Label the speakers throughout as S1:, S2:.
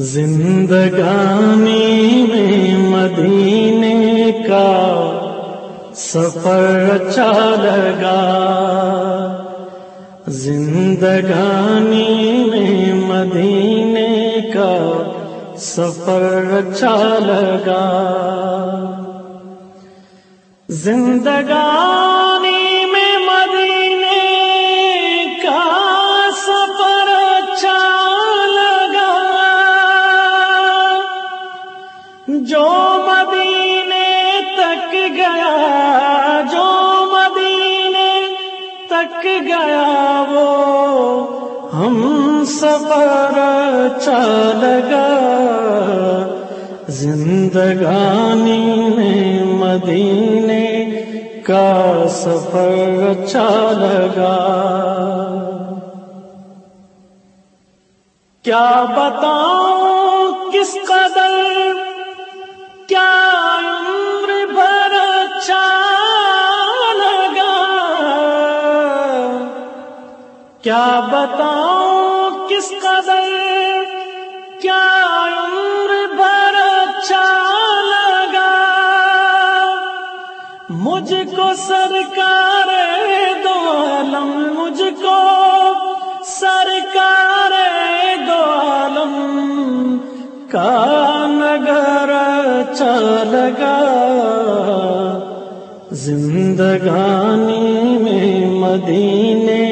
S1: زندگانی میں مدینے کا سفر اچھا لگا۔ زندگانی میں مدینے کا سفر اچھا لگا۔ زندگانی جو مدینے تک گیا، جو مدینے تک گیا، وہ ہم سفر اچھا چلگا زندگانی میں مدینے کا سفر اچھا لگا۔ کیا بتاؤں، کس قدر کیا بتاؤں کس قدر؟ کیا عمر بھر اچھا لگا؟ مجھ کو سرکار دو عالم مجھ کو سرکار دو عالم۔ کا اچھا لگا؟ زندگانی میں مدینے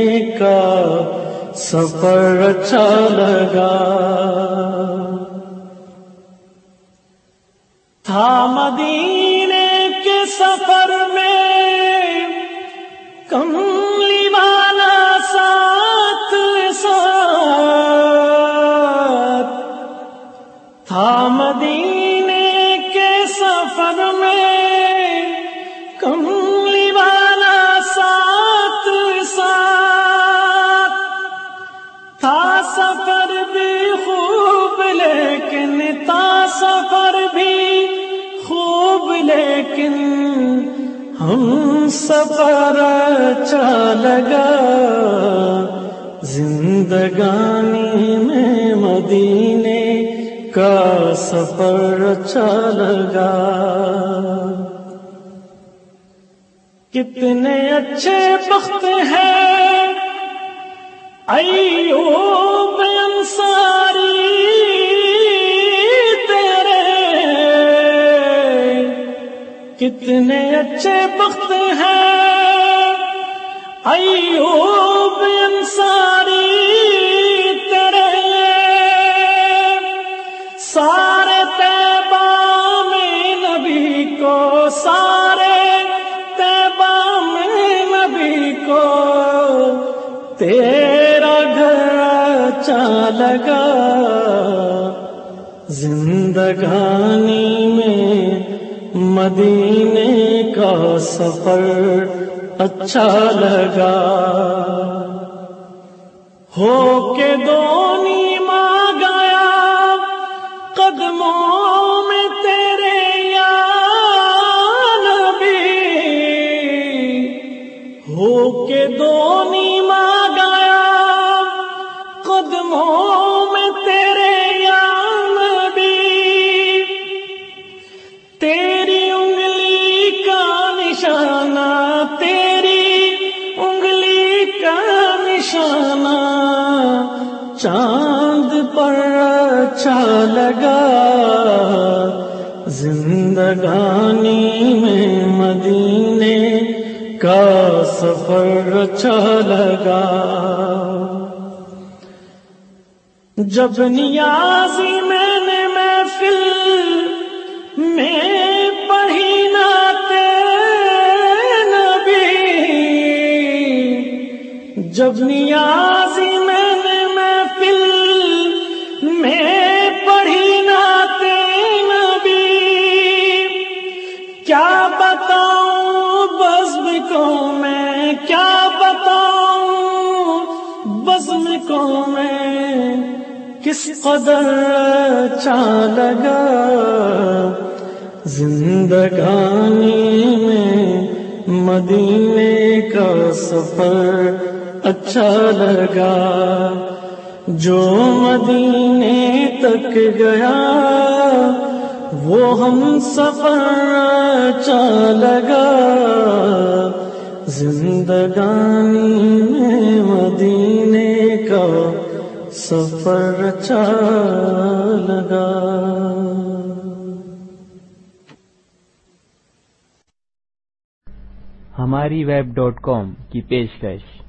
S1: سفر اچھا لگا۔ تھا مدینے کے سفر میں کملی والا ساتھ ساتھ۔ تھا مدینے سفر میں کملی لیکن ہم سفر اچھا لگا۔ زندگانی میں مدینے کا سفر اچھا لگا۔ کتنے اچھے بخت ہیں۔ ایوب کتنے اچھے بخت ہیں۔ ایوب انصاری سارے میں نبی کو، سارے میں نبی کو۔ تیرا گھر اچھا لگا۔ زندگانی میں مدینے کا سفر اچھا لگا۔ ہو کے دونی میں تیرے یا نبی۔ ہو کے دونی ماں گیا، قدموں میں تیرے نشانہ، چاند پر اچھا لگا۔ زندگانی میں مدینے کا سفر اچھا لگا۔ جب نیازی میں نے محفل میں جب نیازی میں نے محفل میں پڑھی ناتے نبی، کیا بتاؤں بزم کو میں، کیا بتاؤں بزم کو میں، کس قدر اچھا لگا زندگانی میں مدینے کا سفر اچھا لگا جو مدینے تک گیا، وہ ہم سفر چا لگا۔ زندگانی میں مدینے کا سفر چا لگا۔
S2: ہماری ویب ڈاٹ کام کی پیشکش۔